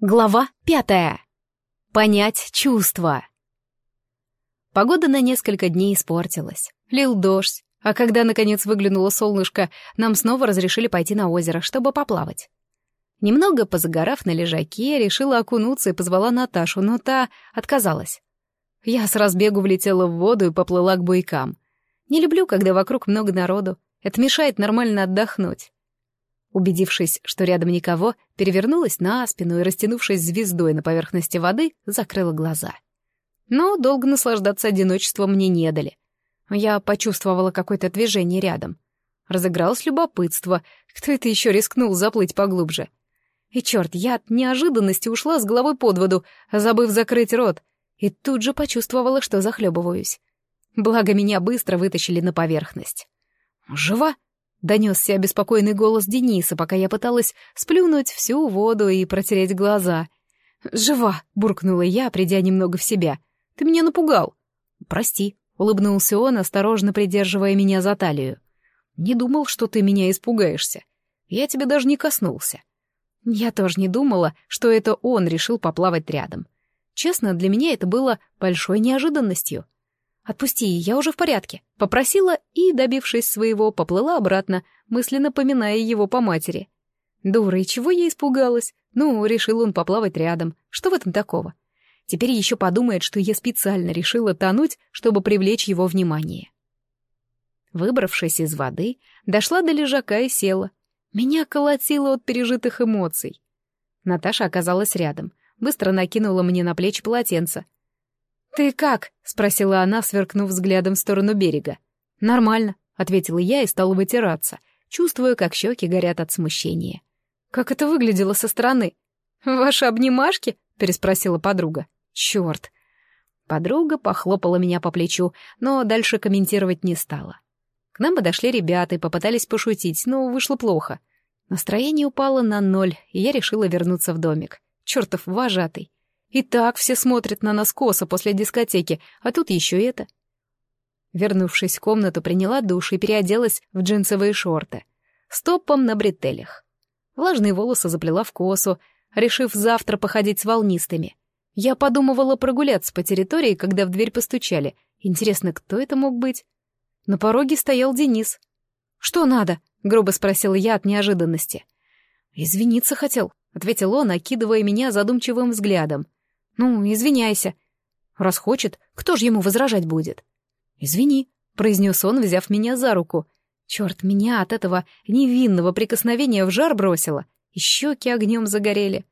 Глава пятая. Понять чувства. Погода на несколько дней испортилась. Лил дождь, а когда, наконец, выглянуло солнышко, нам снова разрешили пойти на озеро, чтобы поплавать. Немного позагорав на лежаке, решила окунуться и позвала Наташу, но та отказалась. Я с разбегу влетела в воду и поплыла к буйкам. Не люблю, когда вокруг много народу. Это мешает нормально отдохнуть. Убедившись, что рядом никого, перевернулась на спину и, растянувшись звездой на поверхности воды, закрыла глаза. Но долго наслаждаться одиночеством мне не дали. Я почувствовала какое-то движение рядом. Разыгралось любопытство. Кто это еще рискнул заплыть поглубже? И черт, я от неожиданности ушла с головой под воду, забыв закрыть рот, и тут же почувствовала, что захлебываюсь. Благо, меня быстро вытащили на поверхность. «Жива?» Донесся обеспокоенный голос Дениса, пока я пыталась сплюнуть всю воду и протереть глаза. «Жива!» — буркнула я, придя немного в себя. «Ты меня напугал!» «Прости», — улыбнулся он, осторожно придерживая меня за талию. «Не думал, что ты меня испугаешься. Я тебя даже не коснулся». Я тоже не думала, что это он решил поплавать рядом. Честно, для меня это было большой неожиданностью. «Отпусти, я уже в порядке», — попросила и, добившись своего, поплыла обратно, мысленно поминая его по матери. Дура, и чего я испугалась? Ну, решил он поплавать рядом. Что в этом такого? Теперь еще подумает, что я специально решила тонуть, чтобы привлечь его внимание. Выбравшись из воды, дошла до лежака и села. Меня колотило от пережитых эмоций. Наташа оказалась рядом, быстро накинула мне на плечи полотенце. «Ты как?» — спросила она, сверкнув взглядом в сторону берега. «Нормально», — ответила я и стала вытираться, чувствуя, как щеки горят от смущения. «Как это выглядело со стороны?» «Ваши обнимашки?» — переспросила подруга. «Черт!» Подруга похлопала меня по плечу, но дальше комментировать не стала. К нам подошли ребята и попытались пошутить, но вышло плохо. Настроение упало на ноль, и я решила вернуться в домик. Чертов вожатый. И так все смотрят на нас косо после дискотеки, а тут еще это. Вернувшись в комнату, приняла душ и переоделась в джинсовые шорты. Стопом на бретелях. Влажные волосы заплела в косу, решив завтра походить с волнистыми. Я подумывала прогуляться по территории, когда в дверь постучали. Интересно, кто это мог быть? На пороге стоял Денис. «Что надо?» — грубо спросила я от неожиданности. «Извиниться хотел», — ответил он, окидывая меня задумчивым взглядом. «Ну, извиняйся. Раз хочет, кто же ему возражать будет?» «Извини», — произнес он, взяв меня за руку. Черт, меня от этого невинного прикосновения в жар бросило, и щеки огнем загорели.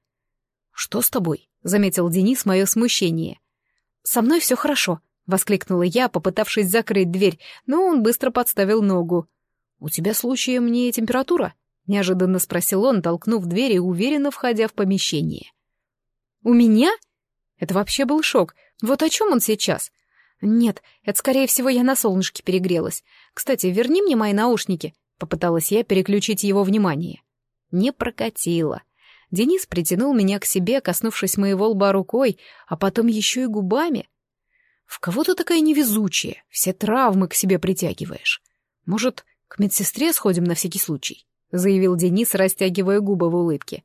«Что с тобой?» — заметил Денис мое смущение. «Со мной все хорошо», — воскликнула я, попытавшись закрыть дверь, но он быстро подставил ногу. «У тебя случаем не температура?» — неожиданно спросил он, толкнув дверь и уверенно входя в помещение. «У меня?» Это вообще был шок. Вот о чем он сейчас? Нет, это, скорее всего, я на солнышке перегрелась. Кстати, верни мне мои наушники. Попыталась я переключить его внимание. Не прокатило. Денис притянул меня к себе, коснувшись моего лба рукой, а потом еще и губами. В кого ты такая невезучая? Все травмы к себе притягиваешь. Может, к медсестре сходим на всякий случай? Заявил Денис, растягивая губы в улыбке.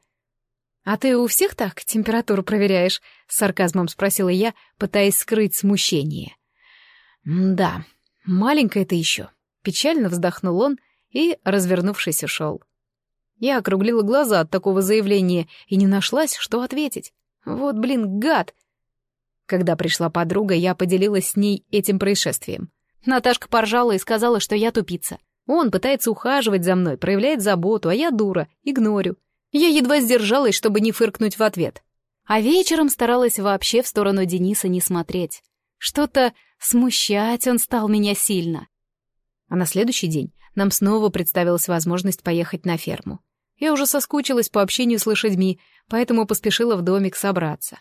«А ты у всех так температуру проверяешь?» — с сарказмом спросила я, пытаясь скрыть смущение. «Да, маленькая ты еще», — печально вздохнул он и, развернувшись, ушел. Я округлила глаза от такого заявления и не нашлась, что ответить. Вот, блин, гад! Когда пришла подруга, я поделилась с ней этим происшествием. Наташка поржала и сказала, что я тупица. Он пытается ухаживать за мной, проявляет заботу, а я дура, игнорю. Я едва сдержалась, чтобы не фыркнуть в ответ. А вечером старалась вообще в сторону Дениса не смотреть. Что-то смущать он стал меня сильно. А на следующий день нам снова представилась возможность поехать на ферму. Я уже соскучилась по общению с лошадьми, поэтому поспешила в домик собраться.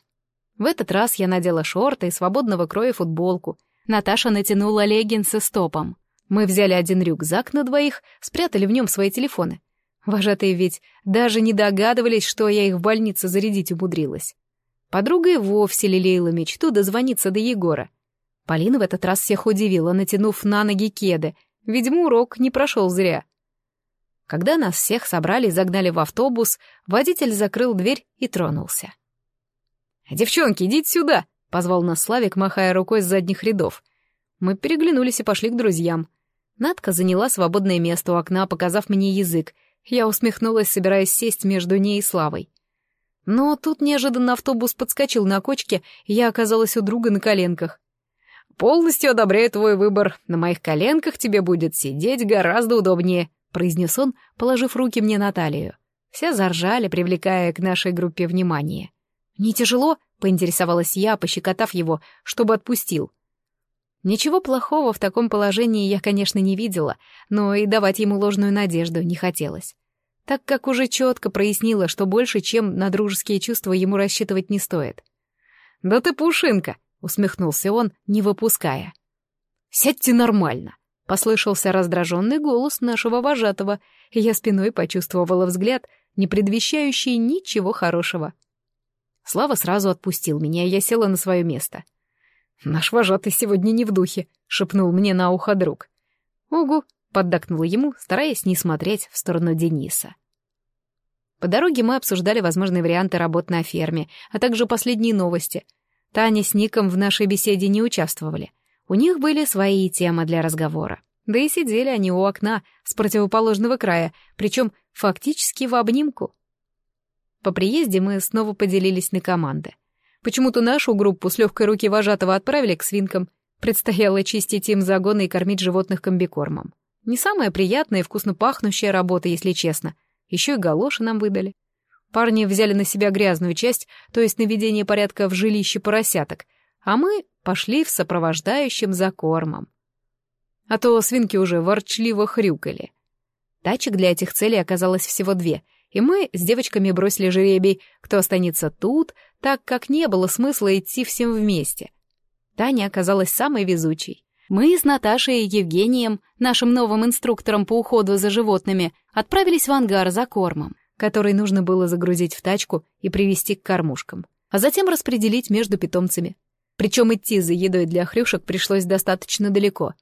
В этот раз я надела шорты и свободного кроя футболку. Наташа натянула леггинсы с топом. Мы взяли один рюкзак на двоих, спрятали в нем свои телефоны. Вожатые ведь даже не догадывались, что я их в больнице зарядить умудрилась. Подруга и вовсе лелеяла мечту дозвониться до Егора. Полина в этот раз всех удивила, натянув на ноги кеды. Видимо, урок не прошел зря. Когда нас всех собрали и загнали в автобус, водитель закрыл дверь и тронулся. «Девчонки, идите сюда!» — позвал нас Славик, махая рукой с задних рядов. Мы переглянулись и пошли к друзьям. Надка заняла свободное место у окна, показав мне язык. Я усмехнулась, собираясь сесть между ней и Славой. Но тут неожиданно автобус подскочил на кочке, и я оказалась у друга на коленках. «Полностью одобряю твой выбор. На моих коленках тебе будет сидеть гораздо удобнее», — произнес он, положив руки мне на талию. Все заржали, привлекая к нашей группе внимание. «Не тяжело?» — поинтересовалась я, пощекотав его, чтобы отпустил. Ничего плохого в таком положении я, конечно, не видела, но и давать ему ложную надежду не хотелось. Так как уже четко прояснила, что больше, чем на дружеские чувства ему рассчитывать не стоит. «Да ты пушинка!» — усмехнулся он, не выпуская. «Сядьте нормально!» — послышался раздраженный голос нашего вожатого, и я спиной почувствовала взгляд, не предвещающий ничего хорошего. Слава сразу отпустил меня, и я села на свое место — «Наш вожатый сегодня не в духе», — шепнул мне на ухо друг. «Угу», — поддакнула ему, стараясь не смотреть в сторону Дениса. По дороге мы обсуждали возможные варианты работ на ферме, а также последние новости. Таня с Ником в нашей беседе не участвовали. У них были свои темы для разговора. Да и сидели они у окна с противоположного края, причем фактически в обнимку. По приезде мы снова поделились на команды — Почему-то нашу группу с легкой руки вожатого отправили к свинкам. Предстояло чистить им загоны и кормить животных комбикормом. Не самая приятная и вкусно пахнущая работа, если честно. Еще и галоши нам выдали. Парни взяли на себя грязную часть, то есть наведение порядка в жилище поросяток, а мы пошли в сопровождающем за кормом. А то свинки уже ворчливо хрюкали. Тачек для этих целей оказалось всего две — и мы с девочками бросили жеребий, кто останется тут, так как не было смысла идти всем вместе. Таня оказалась самой везучей. Мы с Наташей и Евгением, нашим новым инструктором по уходу за животными, отправились в ангар за кормом, который нужно было загрузить в тачку и привезти к кормушкам, а затем распределить между питомцами. Причем идти за едой для хрюшек пришлось достаточно далеко.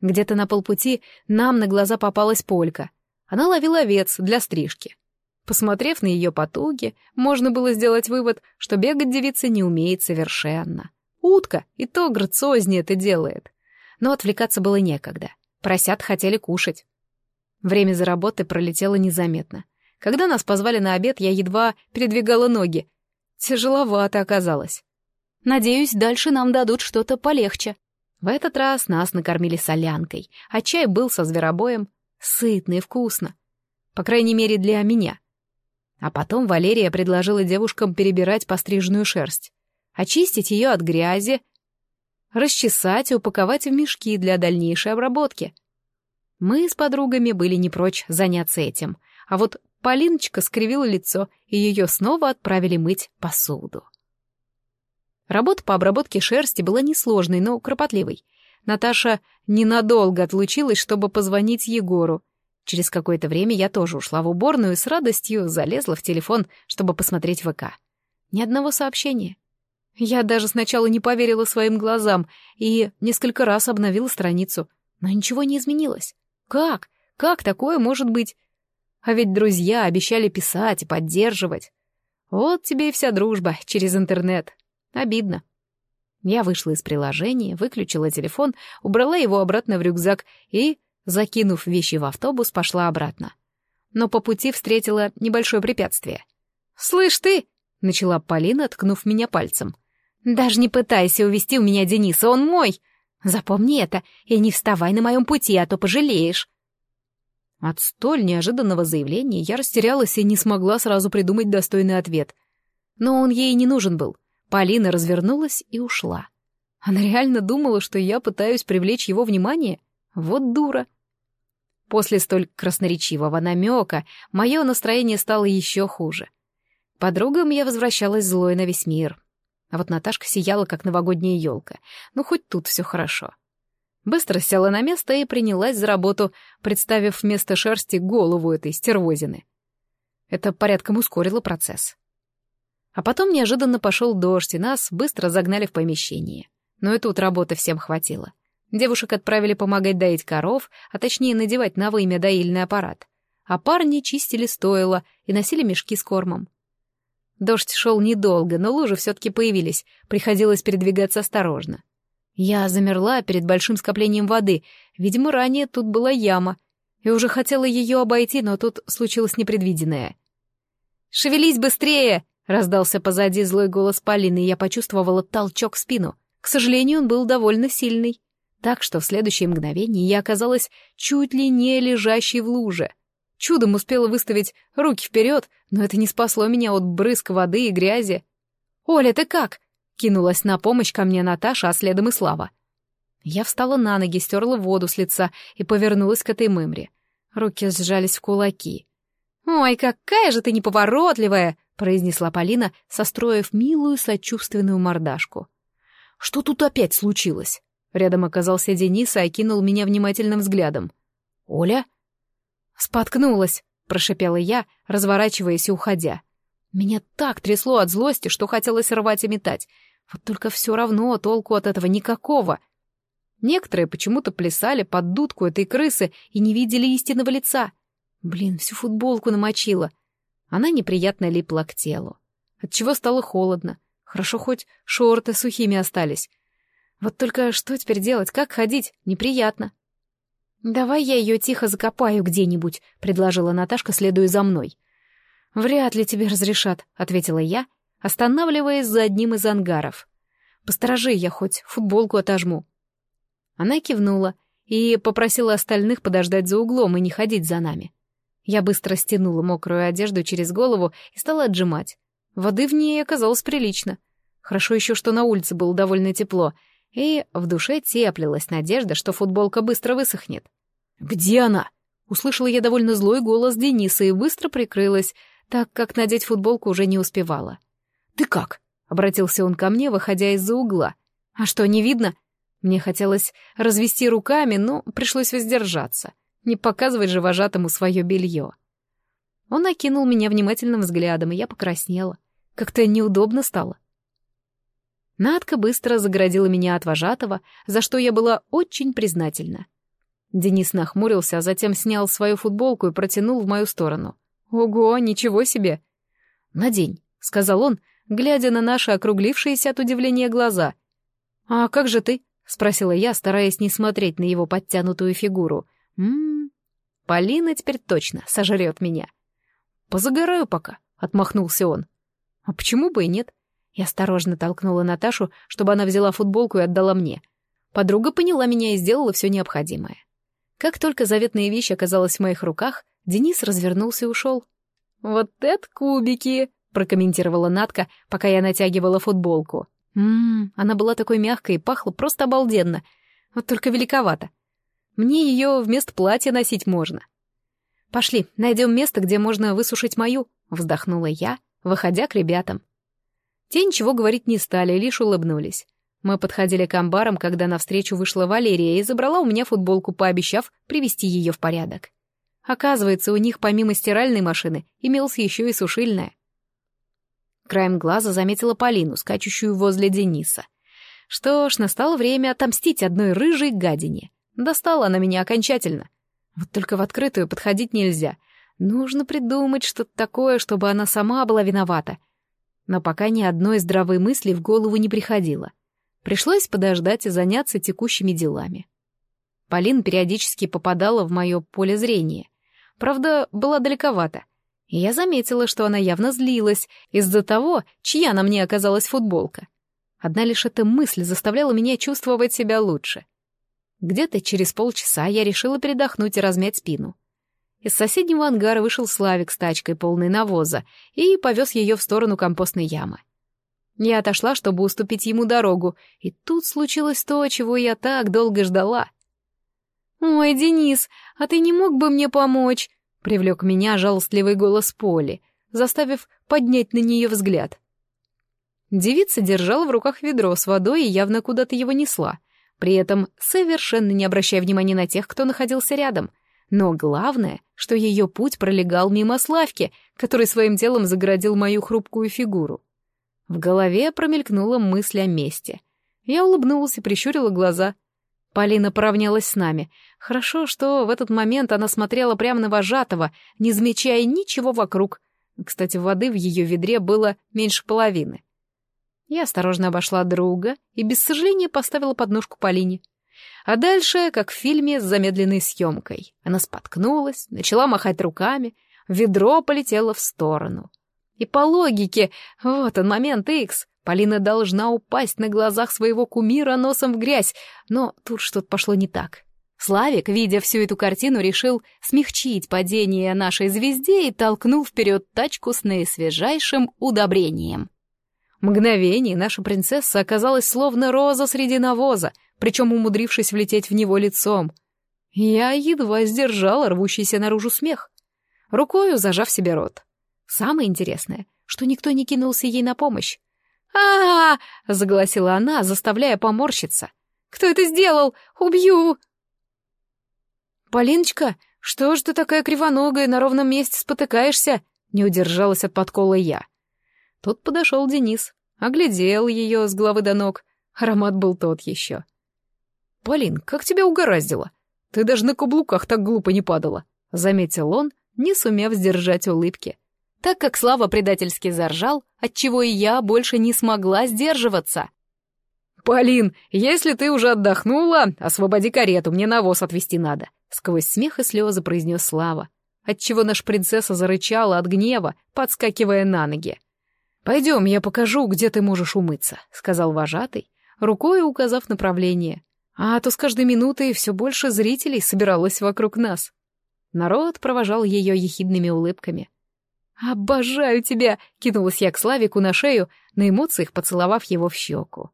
Где-то на полпути нам на глаза попалась полька. Она ловила овец для стрижки. Посмотрев на ее потуги, можно было сделать вывод, что бегать девица не умеет совершенно. Утка и то грациознее это делает. Но отвлекаться было некогда. Поросят хотели кушать. Время за работой пролетело незаметно. Когда нас позвали на обед, я едва передвигала ноги. Тяжеловато оказалось. Надеюсь, дальше нам дадут что-то полегче. В этот раз нас накормили солянкой, а чай был со зверобоем. Сытно и вкусно. По крайней мере, для меня — а потом Валерия предложила девушкам перебирать постриженную шерсть, очистить ее от грязи, расчесать и упаковать в мешки для дальнейшей обработки. Мы с подругами были не прочь заняться этим, а вот Полиночка скривила лицо, и ее снова отправили мыть посуду. Работа по обработке шерсти была несложной, но кропотливой. Наташа ненадолго отлучилась, чтобы позвонить Егору, Через какое-то время я тоже ушла в уборную и с радостью залезла в телефон, чтобы посмотреть ВК. Ни одного сообщения. Я даже сначала не поверила своим глазам и несколько раз обновила страницу, но ничего не изменилось. Как? Как такое может быть? А ведь друзья обещали писать и поддерживать. Вот тебе и вся дружба через интернет. Обидно. Я вышла из приложения, выключила телефон, убрала его обратно в рюкзак и Закинув вещи в автобус, пошла обратно. Но по пути встретила небольшое препятствие. «Слышь ты!» — начала Полина, ткнув меня пальцем. «Даже не пытайся увести у меня Дениса, он мой! Запомни это и не вставай на моем пути, а то пожалеешь!» От столь неожиданного заявления я растерялась и не смогла сразу придумать достойный ответ. Но он ей не нужен был. Полина развернулась и ушла. Она реально думала, что я пытаюсь привлечь его внимание? Вот дура. После столь красноречивого намека мое настроение стало еще хуже. Подругам я возвращалась злой на весь мир. А вот Наташка сияла, как новогодняя елка. Ну, хоть тут все хорошо. Быстро села на место и принялась за работу, представив вместо шерсти голову этой стервозины. Это порядком ускорило процесс. А потом неожиданно пошел дождь, и нас быстро загнали в помещение. Но и тут работы всем хватило. Девушек отправили помогать доить коров, а точнее надевать на вымя доильный аппарат. А парни чистили стойло и носили мешки с кормом. Дождь шел недолго, но лужи все-таки появились, приходилось передвигаться осторожно. Я замерла перед большим скоплением воды, видимо, ранее тут была яма, и уже хотела ее обойти, но тут случилось непредвиденное. «Шевелись быстрее!» — раздался позади злой голос Полины, и я почувствовала толчок в спину. К сожалению, он был довольно сильный, так что в следующее мгновение я оказалась чуть ли не лежащей в луже. Чудом успела выставить руки вперед, но это не спасло меня от брызг воды и грязи. «Оля, ты как?» — кинулась на помощь ко мне Наташа, а следом и Слава. Я встала на ноги, стерла воду с лица и повернулась к этой мымре. Руки сжались в кулаки. «Ой, какая же ты неповоротливая!» — произнесла Полина, состроив милую сочувственную мордашку. «Что тут опять случилось?» Рядом оказался Денис и окинул меня внимательным взглядом. «Оля?» «Споткнулась», — прошипела я, разворачиваясь и уходя. Меня так трясло от злости, что хотелось рвать и метать. Вот только все равно толку от этого никакого. Некоторые почему-то плясали под дудку этой крысы и не видели истинного лица. Блин, всю футболку намочила. Она неприятно липла к телу. Отчего стало холодно. Хорошо хоть шорты сухими остались. Вот только что теперь делать, как ходить? Неприятно. «Давай я ее тихо закопаю где-нибудь», — предложила Наташка, следуя за мной. «Вряд ли тебе разрешат», — ответила я, останавливаясь за одним из ангаров. «Посторожи, я хоть футболку отожму». Она кивнула и попросила остальных подождать за углом и не ходить за нами. Я быстро стянула мокрую одежду через голову и стала отжимать. Воды в ней оказалось прилично. Хорошо еще, что на улице было довольно тепло, и в душе теплилась надежда, что футболка быстро высохнет. «Где она?» Услышала я довольно злой голос Дениса и быстро прикрылась, так как надеть футболку уже не успевала. «Ты как?» — обратился он ко мне, выходя из-за угла. «А что, не видно?» Мне хотелось развести руками, но пришлось воздержаться. Не показывать же вожатому свое белье. Он окинул меня внимательным взглядом, и я покраснела. Как-то неудобно стало. Надка быстро загородила меня от вожатого, за что я была очень признательна. Денис нахмурился, а затем снял свою футболку и протянул в мою сторону. «Ого, ничего себе!» «Надень», — сказал он, глядя на наши округлившиеся от удивления глаза. «А как же ты?» — спросила я, стараясь не смотреть на его подтянутую фигуру. «М-м, Полина теперь точно сожрет меня». «Позагораю пока», — отмахнулся он. «А почему бы и нет?» Я осторожно толкнула Наташу, чтобы она взяла футболку и отдала мне. Подруга поняла меня и сделала все необходимое. Как только заветная вещь оказалась в моих руках, Денис развернулся и ушел. «Вот это кубики!» — прокомментировала Натка, пока я натягивала футболку. Ммм, она была такой мягкой и пахла просто обалденно. Вот только великовато. Мне ее вместо платья носить можно. «Пошли, найдем место, где можно высушить мою», — вздохнула я, выходя к ребятам. Те ничего говорить не стали, лишь улыбнулись. Мы подходили к амбарам, когда навстречу вышла Валерия и забрала у меня футболку, пообещав привести ее в порядок. Оказывается, у них помимо стиральной машины имелась еще и сушильная. Краем глаза заметила Полину, скачущую возле Дениса. Что ж, настало время отомстить одной рыжей гадине. Достала она меня окончательно. Вот только в открытую подходить нельзя. Нужно придумать что-то такое, чтобы она сама была виновата. Но пока ни одной здравой мысли в голову не приходило. Пришлось подождать и заняться текущими делами. Полина периодически попадала в мое поле зрения. Правда, была далековато. И я заметила, что она явно злилась из-за того, чья на мне оказалась футболка. Одна лишь эта мысль заставляла меня чувствовать себя лучше. Где-то через полчаса я решила передохнуть и размять спину. Из соседнего ангара вышел Славик с тачкой, полной навоза, и повез ее в сторону компостной ямы. Я отошла, чтобы уступить ему дорогу, и тут случилось то, чего я так долго ждала. «Ой, Денис, а ты не мог бы мне помочь?» — привлек меня жалостливый голос Поли, заставив поднять на нее взгляд. Девица держала в руках ведро с водой и явно куда-то его несла, при этом совершенно не обращая внимания на тех, кто находился рядом. Но главное, что ее путь пролегал мимо Славки, который своим телом загородил мою хрупкую фигуру. В голове промелькнула мысль о месте. Я улыбнулась и прищурила глаза. Полина поравнялась с нами. Хорошо, что в этот момент она смотрела прямо на вожатого, не замечая ничего вокруг. Кстати, воды в ее ведре было меньше половины. Я осторожно обошла друга и без сожаления поставила подножку Полине. А дальше, как в фильме с замедленной съемкой. Она споткнулась, начала махать руками, ведро полетело в сторону. И по логике, вот он момент Икс, Полина должна упасть на глазах своего кумира носом в грязь, но тут что-то пошло не так. Славик, видя всю эту картину, решил смягчить падение нашей звезде и толкнул вперед тачку с наисвежайшим удобрением. Мгновение наша принцесса оказалась словно роза среди навоза, причем умудрившись влететь в него лицом. Я едва сдержала рвущийся наружу смех, рукою зажав себе рот. Самое интересное, что никто не кинулся ей на помощь. а, -а, -а загласила она, заставляя поморщиться. «Кто это сделал? Убью!» «Полиночка, что ж ты такая кривоногая, на ровном месте спотыкаешься?» Не удержалась от подкола я. Тут подошел Денис, оглядел ее с головы до ног. Аромат был тот еще. «Полин, как тебя угораздило? Ты даже на каблуках так глупо не падала», — заметил он, не сумев сдержать улыбки. Так как Слава предательски заржал, отчего и я больше не смогла сдерживаться. «Полин, если ты уже отдохнула, освободи карету, мне навоз отвезти надо», — сквозь смех и слезы произнес Слава, отчего наша принцесса зарычала от гнева, подскакивая на ноги. «Пойдем, я покажу, где ты можешь умыться», — сказал вожатый, рукой указав направление. А то с каждой минутой все больше зрителей собиралось вокруг нас. Народ провожал ее ехидными улыбками. «Обожаю тебя!» — кинулась я к Славику на шею, на эмоциях поцеловав его в щеку.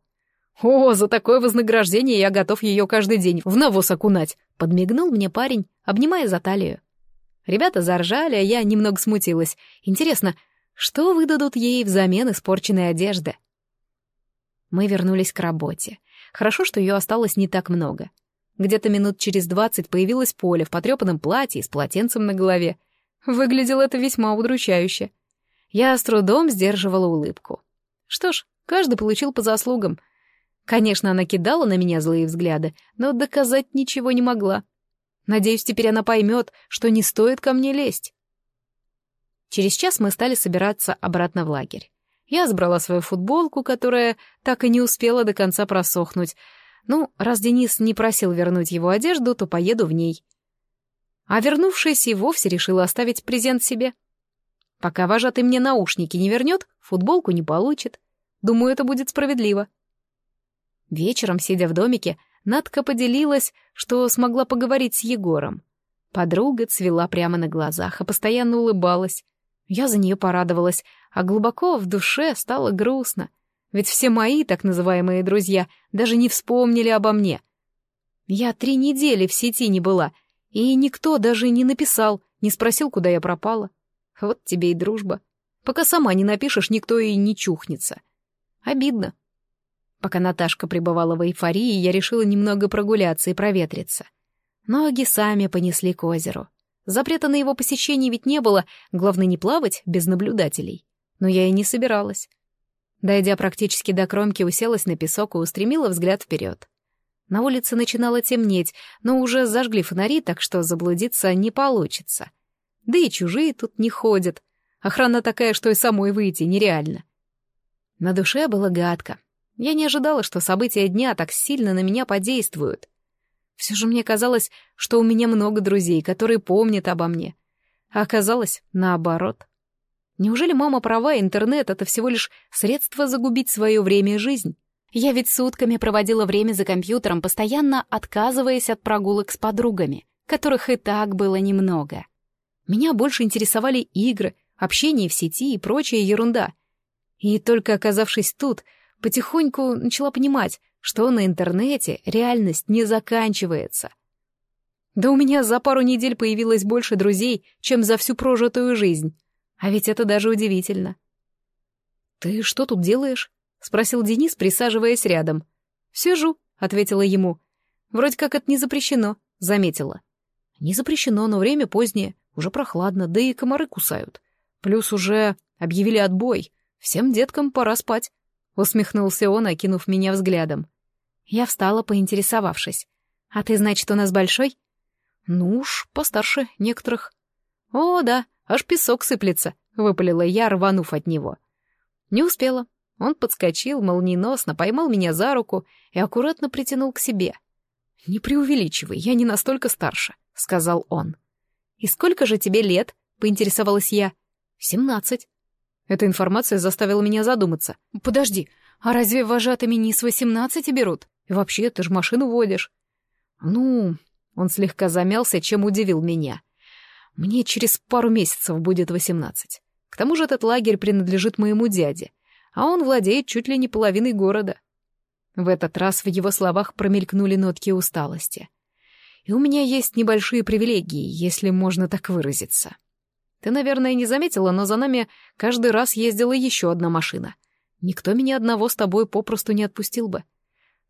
«О, за такое вознаграждение я готов ее каждый день в навоз окунать!» — подмигнул мне парень, обнимая за талию. Ребята заржали, а я немного смутилась. Интересно, что выдадут ей взамен испорченной одежды? Мы вернулись к работе. Хорошо, что ее осталось не так много. Где-то минут через двадцать появилась Поля в потрепанном платье и с полотенцем на голове. Выглядело это весьма удручающе. Я с трудом сдерживала улыбку. Что ж, каждый получил по заслугам. Конечно, она кидала на меня злые взгляды, но доказать ничего не могла. Надеюсь, теперь она поймет, что не стоит ко мне лезть. Через час мы стали собираться обратно в лагерь. Я сбрала свою футболку, которая так и не успела до конца просохнуть. Ну, раз Денис не просил вернуть его одежду, то поеду в ней. А вернувшись, и вовсе решила оставить презент себе. Пока вожатый мне наушники не вернет, футболку не получит. Думаю, это будет справедливо. Вечером, сидя в домике, Надка поделилась, что смогла поговорить с Егором. Подруга цвела прямо на глазах, а постоянно улыбалась. Я за нее порадовалась, а глубоко в душе стало грустно. Ведь все мои так называемые друзья даже не вспомнили обо мне. Я три недели в сети не была, и никто даже не написал, не спросил, куда я пропала. Вот тебе и дружба. Пока сама не напишешь, никто и не чухнется. Обидно. Пока Наташка пребывала в эйфории, я решила немного прогуляться и проветриться. Ноги сами понесли к озеру. Запрета на его посещение ведь не было, главное не плавать без наблюдателей. Но я и не собиралась. Дойдя практически до кромки, уселась на песок и устремила взгляд вперед. На улице начинало темнеть, но уже зажгли фонари, так что заблудиться не получится. Да и чужие тут не ходят. Охрана такая, что и самой выйти нереально. На душе было гадко. Я не ожидала, что события дня так сильно на меня подействуют. Все же мне казалось, что у меня много друзей, которые помнят обо мне. А оказалось, наоборот. Неужели мама права, интернет — это всего лишь средство загубить свое время и жизнь? Я ведь сутками проводила время за компьютером, постоянно отказываясь от прогулок с подругами, которых и так было немного. Меня больше интересовали игры, общение в сети и прочая ерунда. И только оказавшись тут, потихоньку начала понимать, что на интернете реальность не заканчивается. Да у меня за пару недель появилось больше друзей, чем за всю прожитую жизнь. А ведь это даже удивительно. «Ты что тут делаешь?» — спросил Денис, присаживаясь рядом. «Сижу», — ответила ему. «Вроде как это не запрещено», — заметила. «Не запрещено, но время позднее, уже прохладно, да и комары кусают. Плюс уже объявили отбой. Всем деткам пора спать», — усмехнулся он, окинув меня взглядом. Я встала, поинтересовавшись. «А ты, значит, у нас большой?» «Ну уж, постарше некоторых». «О, да», — аж песок сыплется», — выпалила я, рванув от него. Не успела. Он подскочил, молниеносно поймал меня за руку и аккуратно притянул к себе. «Не преувеличивай, я не настолько старше», — сказал он. «И сколько же тебе лет?» — поинтересовалась я. «Семнадцать». Эта информация заставила меня задуматься. «Подожди, а разве вожатыми не с восемнадцати берут? И вообще, ты же машину водишь». «Ну...» — он слегка замялся, чем удивил меня. «Мне через пару месяцев будет восемнадцать. К тому же этот лагерь принадлежит моему дяде, а он владеет чуть ли не половиной города». В этот раз в его словах промелькнули нотки усталости. «И у меня есть небольшие привилегии, если можно так выразиться. Ты, наверное, не заметила, но за нами каждый раз ездила еще одна машина. Никто меня одного с тобой попросту не отпустил бы.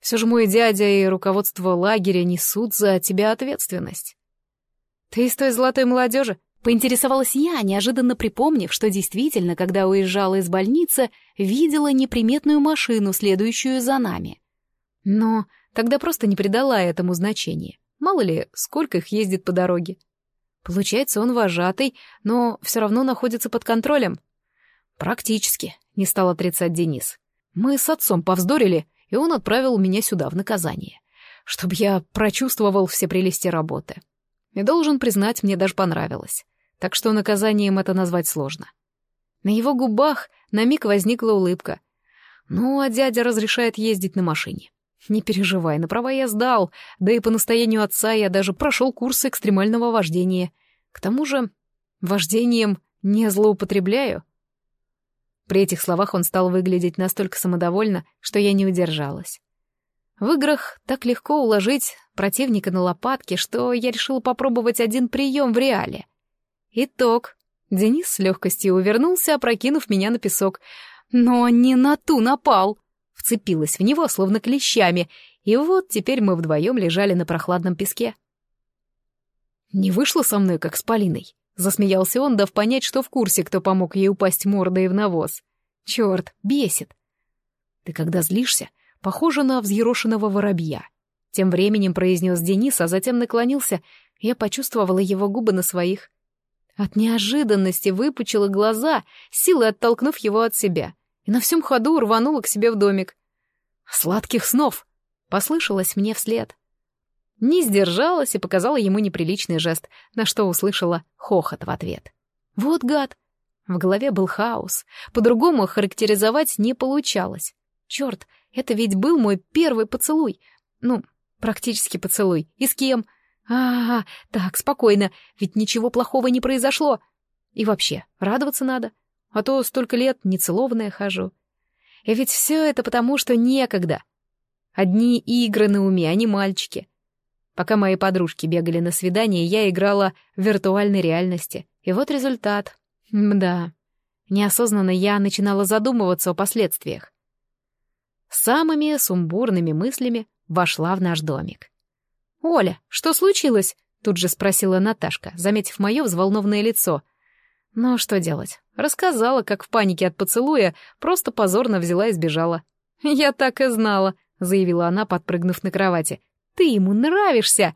Все же мой дядя и руководство лагеря несут за тебя ответственность». «Ты из той золотой молодежи?» Поинтересовалась я, неожиданно припомнив, что действительно, когда уезжала из больницы, видела неприметную машину, следующую за нами. Но тогда просто не придала этому значения. Мало ли, сколько их ездит по дороге. Получается, он вожатый, но все равно находится под контролем. Практически, не стал отрицать Денис. Мы с отцом повздорили, и он отправил меня сюда в наказание, чтобы я прочувствовал все прелести работы. И должен признать, мне даже понравилось так что наказанием это назвать сложно. На его губах на миг возникла улыбка. Ну, а дядя разрешает ездить на машине. Не переживай, на права я сдал, да и по настоянию отца я даже прошел курсы экстремального вождения. К тому же вождением не злоупотребляю. При этих словах он стал выглядеть настолько самодовольно, что я не удержалась. В играх так легко уложить противника на лопатки, что я решила попробовать один прием в реале. Итог. Денис с легкостью увернулся, опрокинув меня на песок. Но не на ту напал. Вцепилась в него, словно клещами, и вот теперь мы вдвоем лежали на прохладном песке. «Не вышло со мной, как с Полиной», — засмеялся он, дав понять, что в курсе, кто помог ей упасть мордой в навоз. «Черт, бесит!» «Ты когда злишься, похожа на взъерошенного воробья», — тем временем произнес Денис, а затем наклонился, я почувствовала его губы на своих. От неожиданности выпучила глаза, силой оттолкнув его от себя, и на всем ходу рванула к себе в домик. «Сладких снов!» — послышалось мне вслед. Не сдержалась и показала ему неприличный жест, на что услышала хохот в ответ. «Вот гад!» В голове был хаос, по-другому характеризовать не получалось. Черт, это ведь был мой первый поцелуй. Ну, практически поцелуй. И с кем? — а, -а, так, спокойно, ведь ничего плохого не произошло. И вообще, радоваться надо, а то столько лет нецелованная хожу. И ведь все это потому, что некогда. Одни игры на уме, а не мальчики. Пока мои подружки бегали на свидание, я играла в виртуальной реальности. И вот результат. Мда. Неосознанно я начинала задумываться о последствиях. Самыми сумбурными мыслями вошла в наш домик. «Оля, что случилось?» — тут же спросила Наташка, заметив мое взволнованное лицо. Ну, что делать? Рассказала, как в панике от поцелуя, просто позорно взяла и сбежала. «Я так и знала», — заявила она, подпрыгнув на кровати. «Ты ему нравишься!»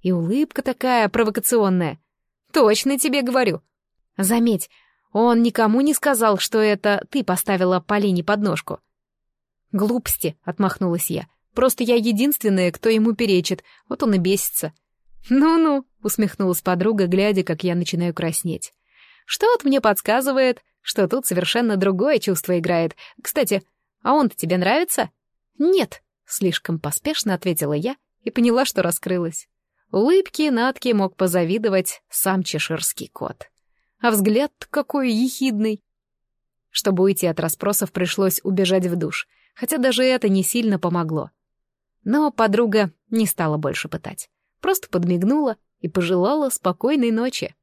И улыбка такая провокационная. «Точно тебе говорю!» «Заметь, он никому не сказал, что это ты поставила Полине подножку». «Глупости», — отмахнулась я. Просто я единственная, кто ему перечит, вот он и бесится. «Ну-ну», — усмехнулась подруга, глядя, как я начинаю краснеть. «Что-то мне подсказывает, что тут совершенно другое чувство играет. Кстати, а он-то тебе нравится?» «Нет», — слишком поспешно ответила я и поняла, что раскрылась. Улыбки Натки мог позавидовать сам чеширский кот. А взгляд какой ехидный. Чтобы уйти от расспросов, пришлось убежать в душ, хотя даже это не сильно помогло. Но подруга не стала больше пытать. Просто подмигнула и пожелала спокойной ночи.